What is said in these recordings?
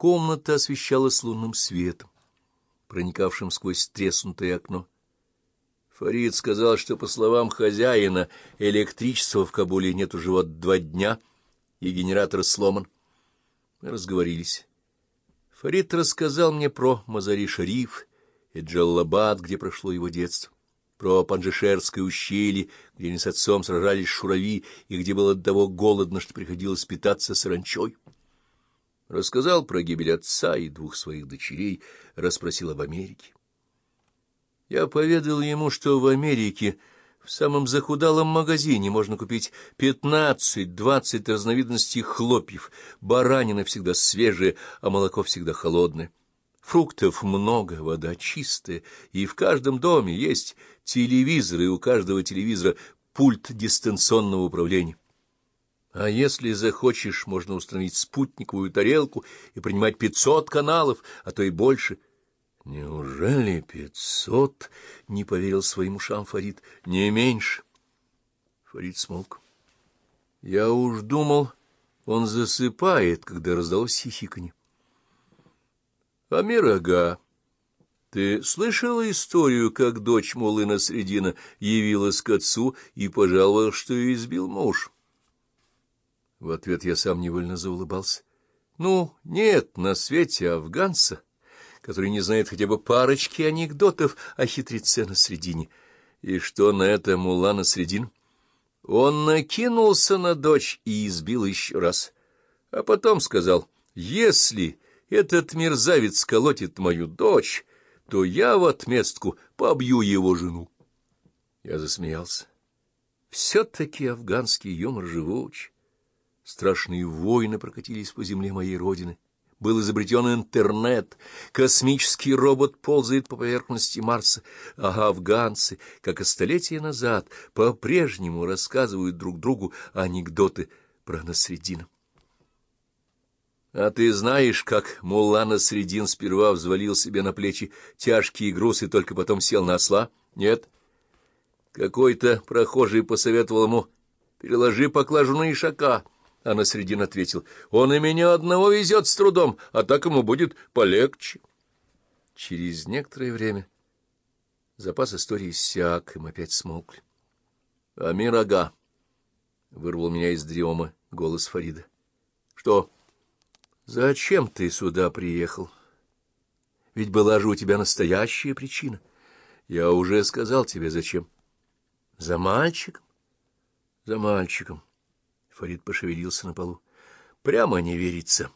Комната освещалась лунным светом, проникавшим сквозь треснутое окно. Фарид сказал, что, по словам хозяина, электричества в Кабуле нет уже вот два дня, и генератор сломан. Мы разговорились. Фарид рассказал мне про Мазари-Шариф и Джаллабад, где прошло его детство, про Панжешерское ущелье, где они с отцом сражались шурави, и где было до того голодно, что приходилось питаться саранчой. Рассказал про гибель отца и двух своих дочерей, расспросил об Америке. Я поведал ему, что в Америке в самом захудалом магазине можно купить пятнадцать-двадцать разновидностей хлопьев, баранина всегда свежая, а молоко всегда холодное. Фруктов много, вода чистая, и в каждом доме есть телевизор, и у каждого телевизора пульт дистанционного управления. А если захочешь, можно установить спутниковую тарелку и принимать пятьсот каналов, а то и больше. Неужели пятьсот? — не поверил своим ушам Фарид. — Не меньше. Фарид смолк. Я уж думал, он засыпает, когда раздалось хихиканье. Амир Ага, ты слышала историю, как дочь Мулына Средина явилась к отцу и пожаловала, что ее избил муж? — в ответ я сам невольно заулыбался. Ну, нет на свете афганца, который не знает хотя бы парочки анекдотов о хитреце на средине. И что на это мула на средин? Он накинулся на дочь и избил еще раз. А потом сказал, если этот мерзавец колотит мою дочь, то я в отместку побью его жену. Я засмеялся. Все-таки афганский юмор живуч. Страшные войны прокатились по земле моей родины. Был изобретен интернет, космический робот ползает по поверхности Марса, а афганцы, как и столетия назад, по-прежнему рассказывают друг другу анекдоты про Насредина. А ты знаешь, как Мулла Насредин сперва взвалил себе на плечи тяжкий груз и только потом сел на осла? Нет. Какой-то прохожий посоветовал ему «переложи поклажу на ишака». А на средин ответил, он и меня одного везет с трудом, а так ему будет полегче. Через некоторое время запас истории иссяк, и мы опять смолкли. — Амир Ага! — вырвал меня из дремы голос Фарида. — Что? — Зачем ты сюда приехал? Ведь была же у тебя настоящая причина. Я уже сказал тебе, зачем. — За мальчиком? — За мальчиком. — Фарид пошевелился на полу. Прямо не верится.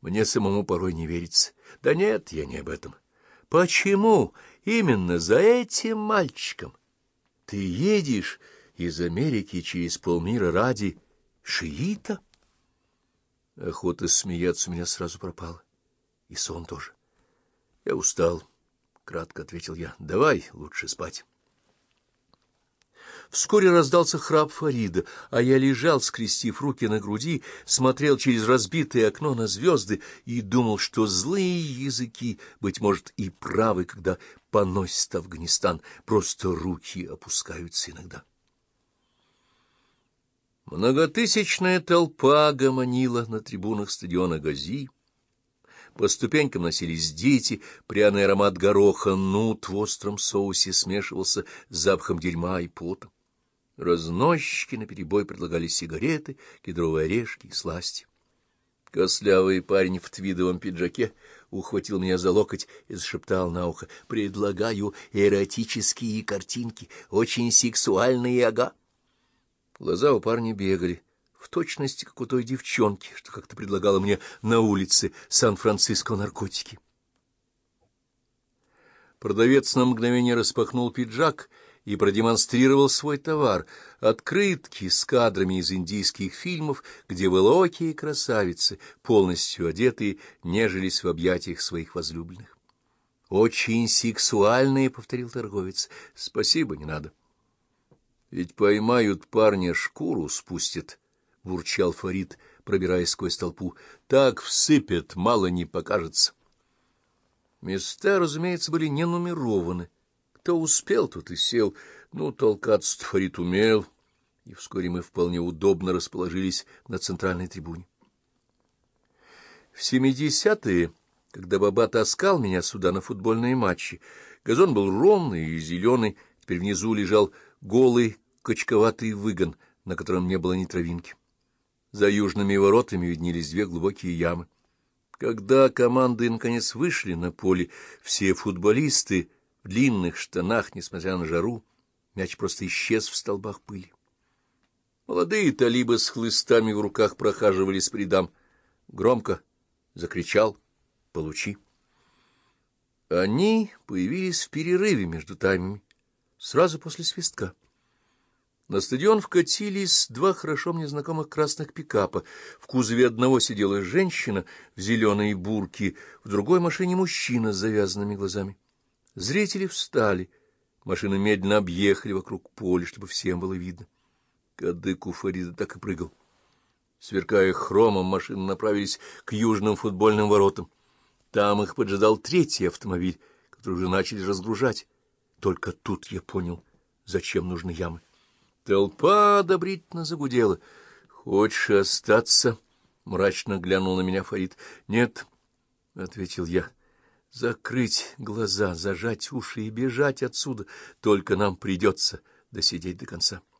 Мне самому порой не верится. Да нет, я не об этом. Почему именно за этим мальчиком? Ты едешь из Америки через полмира ради шиита? Охота смеяться у меня сразу пропала. И сон тоже. Я устал, — кратко ответил я. Давай лучше спать. Вскоре раздался храп Фарида, а я лежал, скрестив руки на груди, смотрел через разбитое окно на звезды и думал, что злые языки, быть может, и правы, когда поносят Афганистан, просто руки опускаются иногда. Многотысячная толпа гомонила на трибунах стадиона Гази. По ступенькам носились дети, пряный аромат гороха, нут в остром соусе смешивался с запахом дерьма и пота. Разносчики наперебой предлагали сигареты, кедровые орешки и сласти. Кослявый парень в твидовом пиджаке ухватил меня за локоть и зашептал на ухо. «Предлагаю эротические картинки, очень сексуальные ага». Глаза у парня бегали, в точности, как у той девчонки, что как-то предлагала мне на улице Сан-Франциско наркотики. Продавец на мгновение распахнул пиджак — и продемонстрировал свой товар — открытки с кадрами из индийских фильмов, где высокие красавицы, полностью одетые, нежились в объятиях своих возлюбленных. — Очень сексуальные, — повторил торговец. — Спасибо, не надо. — Ведь поймают парня, шкуру спустят, — бурчал Фарид, пробираясь сквозь толпу. — Так всыпят, мало не покажется. Места, разумеется, были не нумерованы. Кто успел, тот и сел. Ну, толкаться Фарид умел, и вскоре мы вполне удобно расположились на центральной трибуне. В семидесятые, когда Баба таскал меня сюда на футбольные матчи, газон был ровный и зеленый, теперь внизу лежал голый качковатый выгон, на котором не было ни травинки. За южными воротами виднелись две глубокие ямы. Когда команды наконец вышли на поле, все футболисты в длинных штанах, несмотря на жару, мяч просто исчез в столбах пыли. Молодые талибы с хлыстами в руках прохаживались по рядам. Громко закричал «Получи!». Они появились в перерыве между таймами, сразу после свистка. На стадион вкатились два хорошо мне знакомых красных пикапа. В кузове одного сидела женщина в зеленой бурке, в другой машине мужчина с завязанными глазами. Зрители встали. Машины медленно объехали вокруг поля, чтобы всем было видно. Кадык у Фарида так и прыгал. Сверкая хромом, машины направились к южным футбольным воротам. Там их поджидал третий автомобиль, который уже начали разгружать. Только тут я понял, зачем нужны ямы. Толпа одобрительно загудела. — Хочешь остаться? — мрачно глянул на меня Фарид. — Нет, — ответил я. — Закрыть глаза, зажать уши и бежать отсюда. Только нам придется досидеть до конца. —